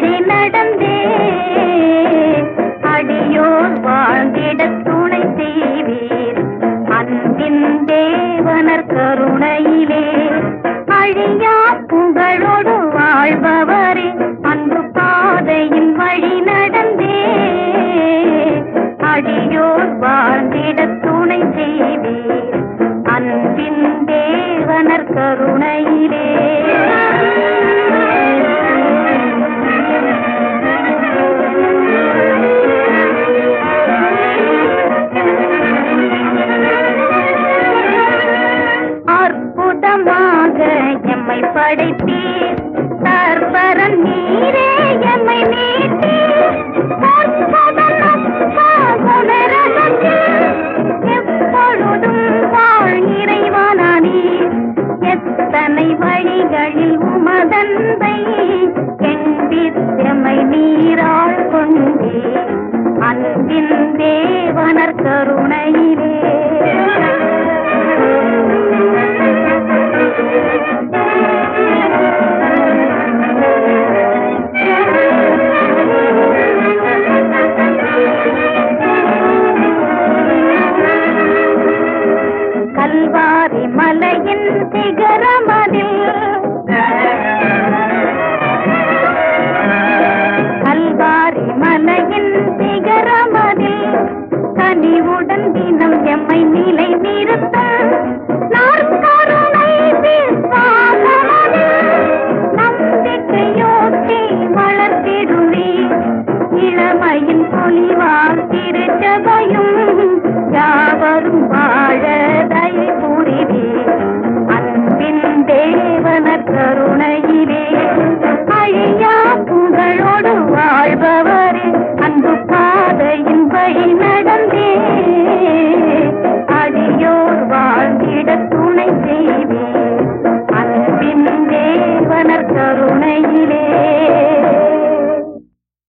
வழி நடந்தே. அடியோர் வாழ்ந்திட துணை செய்வீர். அன்பின் தேவனர் கருணையிலே. அழியா புகழோடு வாழ்பவரே. அன்பு பாதையின் வழி நடந்தே. அடியோர் வாழ்ந்திட துணை செய்வீர். அன்பின் தேவனர் கரு எம்மை படைத்தீர். தற்பரம் நீரே எம்மை மீட்டீர். எப்பொழுதும் வாழ் இறைவனானீர் எத்தனை வழிகளில் உமதன்பை எம்பித்தமை நீராள் கொண்டே. அன்பின் தேவனர் கருணையிலே. கல்வாரி மலையின்